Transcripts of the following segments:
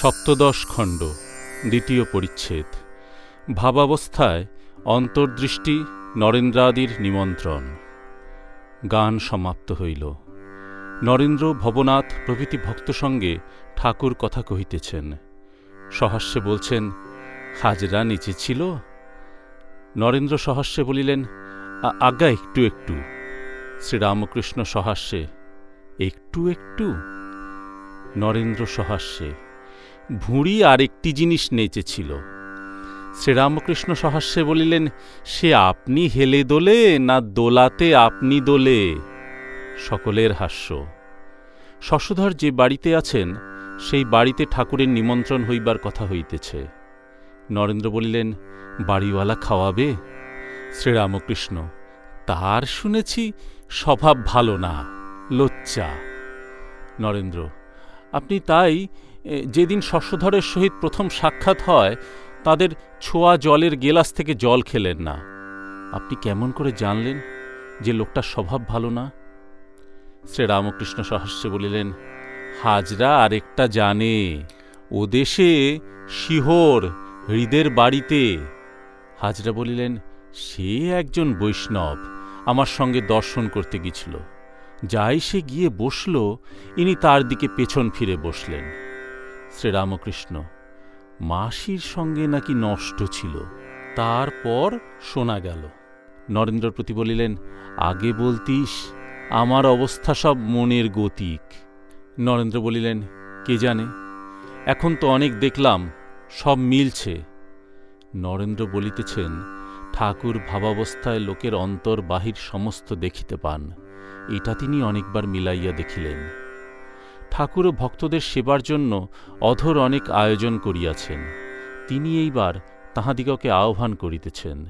সপ্তদশ খণ্ড, দ্বিতীয় পরিচ্ছেদ। ভাবাবস্থায় অন্তর্দৃষ্টি নরেন্দ্রাদির নিমন্ত্রণ। গান সমাপ্ত হইল। নরেন্দ্র ভবনাথ প্রভৃতি ভক্ত সঙ্গে ঠাকুর কথা কহিতেছেন। সহাস্যে বলছেন, হাজরা নিচে ছিল? নরেন্দ্র সহাস্যে বলিলেন আজ্ঞা, একটু একটু। শ্রীরামকৃষ্ণ সহাস্যে, একটু একটু? নরেন্দ্র সহাস্যে ভুঁড়ি আর একটি জিনিস নেচেছিল। শ্রীরামকৃষ্ণ সহাস্যে বলিলেন, সে আপনি হেলে দোলে না দোলাতে আপনি দোলে? সকলের হাস্য। শশধর যে বাড়িতে আছেন, সেই বাড়িতে ঠাকুরের নিমন্ত্রণ হইবার কথা হইতেছে। নরেন্দ্র বলিলেন, বাড়িওয়ালা খাওয়াবে? শ্রীরামকৃষ্ণ, তার শুনেছি স্বভাব ভালো না লোচ্চা নরেন্দ্র আপনি তাই যেদিন শশধরের সহিত প্রথম সাক্ষাৎ হয়, তাদের ছোঁয়া জলের গেলাস থেকে জল খেলেন না। আপনি কেমন করে জানলেন যে লোকটার স্বভাব ভালো না? শ্রীরামকৃষ্ণ সহাস্যে বলিলেন, হাজরা আরেকটা জানে, ও দেশে শিহর হৃদের বাড়িতে। হাজরা বলিলেন, সে একজন বৈষ্ণব, আমার সঙ্গে দর্শন করতে গিয়েছিল। যাই সে গিয়ে বসল, ইনি তার দিকে পেছন ফিরে বসলেন। শ্রীরামকৃষ্ণ, মাসির সঙ্গে নাকি নষ্ট ছিল, তারপর শোনা গেল। নরেন্দ্র প্রতি বলিলেন, আগে বলতিস, আমার অবস্থা সব মনের গতিক। নরেন্দ্র বলিলেন, কে জানে? এখন তো অনেক দেখলাম, সব মিলছে। নরেন্দ্র বলিতেছেন, ঠাকুর ভাবাবস্থায় লোকের অন্তর বাহির সমস্ত দেখিতে পান। এটা তিনি অনেকবার মিলাইয়া দেখিলেন। ঠাকুর ও ভক্তদের সেবার জন্য অধর অনেক আয়োজন করিয়াছেন। তিনি এইবার তাহাদিগকে আহ্বান করিতেছেন,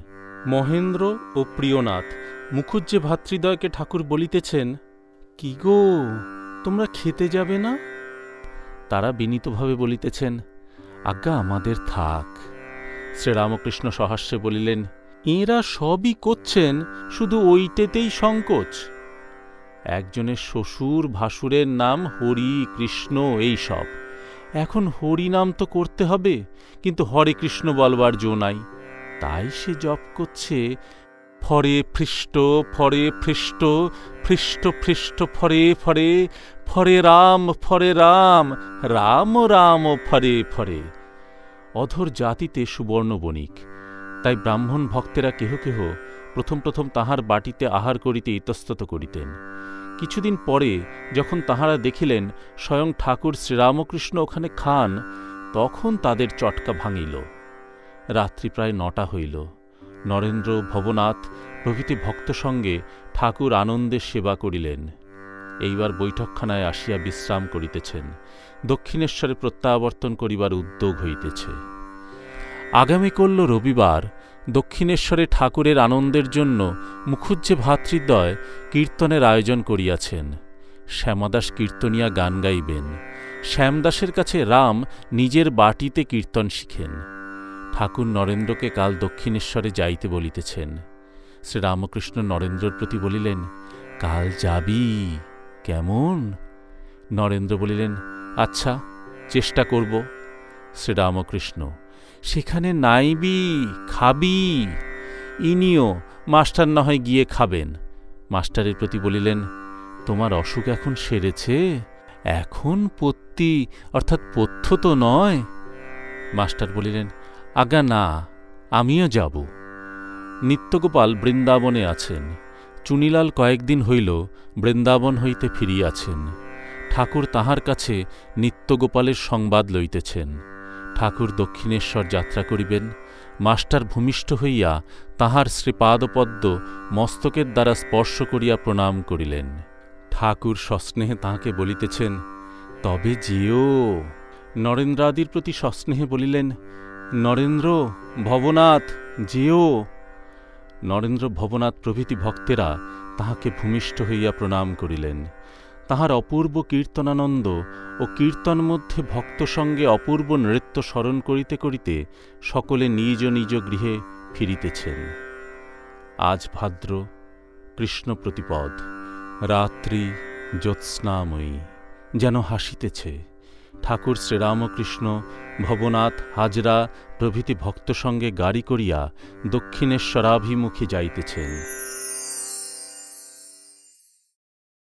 মহেন্দ্র ও প্রিয়নাথ মুখুজ্জে ভাতৃদয়কে ঠাকুর বলিতেছেন, কি গো, তোমরা খেতে যাবে না? তারা বিনীতভাবে বলিতেছেন, আজ্ঞা, আমাদের থাক। শ্রীরামকৃষ্ণ সহাস্যে বলিলেন, এঁরা সবই করছেন, শুধু ওইটেতেই সংকোচ। একজনের শ্বশুর ভাসুরের নাম হরি কৃষ্ণ এই সব। এখন হরি নাম তো করতে হবে, কিন্তু হরে কৃষ্ণ বলবার জো নাই। তাই সে জপ করছে, ফরে ফৃষ্ট ফরে ফৃষ্ট ফৃষ্ট ফৃষ্ট, ফরে ফরে ফরে রাম ফরে রাম রাম রাম, ফরে ফরে। অধর জাতিতে সুবর্ণ বণিক। তাই ব্রাহ্মণ ভক্তেরা কেহ কেহ প্রথম প্রথম তাহার বাটিতে আহার করিতে ইতস্তত করিতেন। কিছুদিন পরে যখন তাহারা দেখিলেন স্বয়ং ঠাকুর শ্রীরামকৃষ্ণ ওখানে খান, তখন তাদের চটকা ভাঙিল। রাত্রি প্রায় নটা হইল। নরেন্দ্র, ভবনাথ প্রভৃতি ভক্ত সঙ্গে ঠাকুর আনন্দের সেবা করিলেন। এইবার বৈঠকখানায় আসিয়া বিশ্রাম করিতেছেন। দক্ষিণেশ্বরে প্রত্যাবর্তন করিবার উদ্যোগ হইতেছে। আগামী করল রবিবার দক্ষিণেশ্বরে ঠাকুরের আনন্দের জন্য মুখুজ্জে ভাতৃদ্বয় কীর্তনের আয়োজন করিয়াছেন। শ্যামাদাস কীর্তনিয়া গান গাইবেন। শ্যামদাসের কাছে রাম নিজের বাটিতে কীর্তন শিখেন। ঠাকুর নরেন্দ্রকে কাল দক্ষিণেশ্বরে যাইতে বলিতেছেন। শ্রীরামকৃষ্ণ নরেন্দ্রর প্রতি বলিলেন, কাল যাবি? কেমন? নরেন্দ্র বলিলেন আচ্ছা চেষ্টা করব। শ্রীরামকৃষ্ণ সেখানে নাইবি, খাবি, ইনিও মাস্টার না হয় গিয়ে খাবেন। মাস্টারের প্রতি বলিলেন, তোমার অসুখ এখন সেরেছে? এখন পত্তি, অর্থাৎ পথ্য তো নয়? মাস্টার বলিলেন আজ্ঞা না, আমিও যাব। নিত্যগোপাল বৃন্দাবনে আছেন। চুনিলাল কয়েকদিন হইল বৃন্দাবন হইতে ফিরিয়াছেন। ঠাকুর তাহার কাছে নিত্যগোপালের সংবাদ লইতেছেন। ঠাকুর দক্ষিণেশ্বর যাত্রা করিবেন, মাস্টার ভূমিষ্ঠ হইয়া তাহার শ্রীপাদপদ্ম মস্তকের দ্বারা স্পর্শ করিয়া প্রণাম করিলেন। ঠাকুর সস্নেহে তাহাকে বলিতেছেন, তবে যেও। নরেন্দ্রাদির প্রতি সস্নেহে বলিলেন, নরেন্দ্র ভবনাথ, যেও। নরেন্দ্র ভবনাথ প্রভৃতি ভক্তেরা তাহাকে ভূমিষ্ঠ হইয়া প্রণাম করিলেন। তাহার অপূর্ব কীর্তনানন্দ ও কীর্তন মধ্যে ভক্ত সঙ্গে অপূর্ব নৃত্য স্মরণ করিতে করিতে সকলে নিজ নিজ গৃহে ফিরিতেছেন। আজ ভাদ্র কৃষ্ণ প্রতিপদ, রাত্রি জ্যোৎস্নাময়ী, যেন হাসিতেছে। ঠাকুর শ্রীরামকৃষ্ণ ভবনাথ হাজরা প্রভৃতি ভক্ত সঙ্গে গাড়ি করিয়া দক্ষিণেশ্বরাভিমুখী যাইতেছেন।